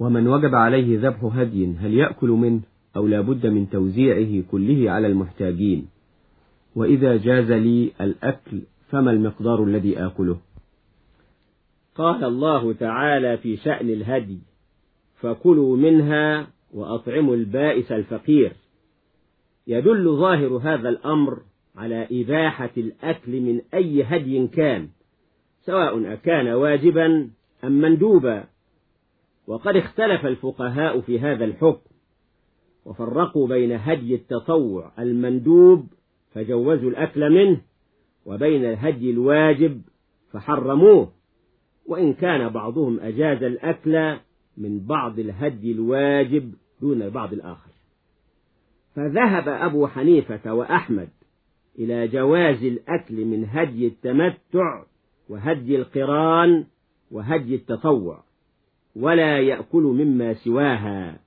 ومن وجب عليه ذبح هدي هل يأكل منه أو لا بد من توزيعه كله على المحتاجين؟ وإذا جاز لي الأكل فما المقدار الذي آكله؟ قال الله تعالى في شأن الهدي فكلوا منها وأطعموا البائس الفقير. يدل ظاهر هذا الأمر على إباحة الأكل من أي هدي كان سواء أكان واجبا أم مندوبا. وقد اختلف الفقهاء في هذا الحكم وفرقوا بين هدي التطوع المندوب فجوزوا الأكل منه وبين الهدي الواجب فحرموه وإن كان بعضهم أجاز الأكل من بعض الهدي الواجب دون البعض الآخر. فذهب أبو حنيفة وأحمد إلى جواز الأكل من هدي التمتع وهدي القران وهدي التطوع. ولا يأكل مما سواها.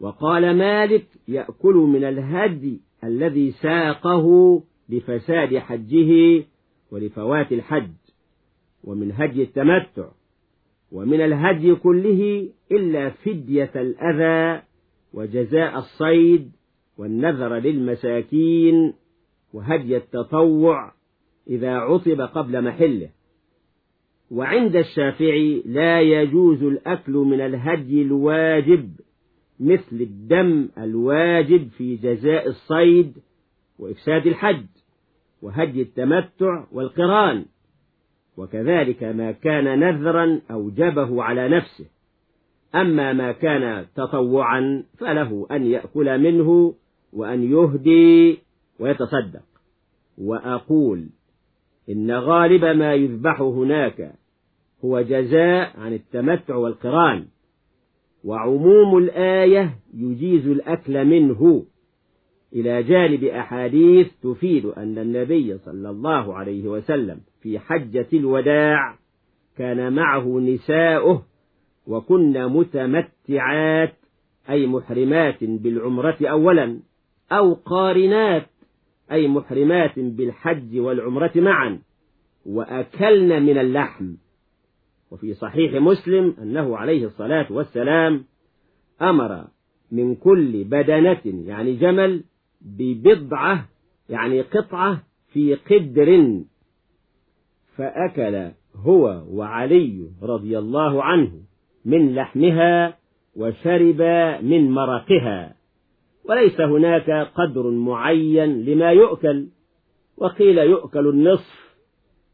وقال مالك يأكل من الهدي الذي ساقه لفساد حجه ولفوات الحج ومن هدي التمتع ومن الهدي كله إلا فدية الأذى وجزاء الصيد والنذر للمساكين وهدي التطوع إذا عطب قبل محله. وعند الشافعي لا يجوز الأكل من الهدي الواجب مثل الدم الواجب في جزاء الصيد وإفساد الحج وهدي التمتع والقران. وكذلك ما كان نذرا أوجبه على نفسه. أما ما كان تطوعا فله أن يأكل منه وأن يهدي ويتصدق. وأقول إن غالب ما يذبح هناك هو جزاء عن التمتع والقران. وعموم الآية يجيز الأكل منه. إلى جانب أحاديث تفيد أن النبي صلى الله عليه وسلم في حجة الوداع كان معه نساؤه وكن متمتعات أي محرمات بالعمرة أولا أو قارنات أي محرمات بالحج والعمرة معا. وأكلن من اللحم. وفي صحيح مسلم أنه عليه الصلاة والسلام أمر من كل بدنة يعني جمل ببضعة يعني قطعة في قدر. فأكل هو وعلي رضي الله عنه من لحمها وشرب من مرقها. وليس هناك قدر معين لما يؤكل. وقيل يؤكل النصف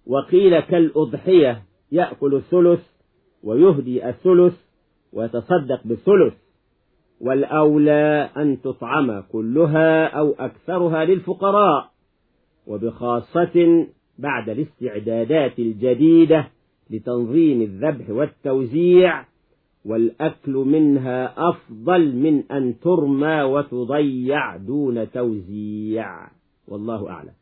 وقيل كالأضحية. يأكل الثلث ويهدي الثلث ويتصدق بالثلث. والأولى أن تطعم كلها أو أكثرها للفقراء وبخاصة بعد الاستعدادات الجديدة لتنظيم الذبح والتوزيع والأكل منها أفضل من أن ترمى وتضيع دون توزيع. والله أعلم.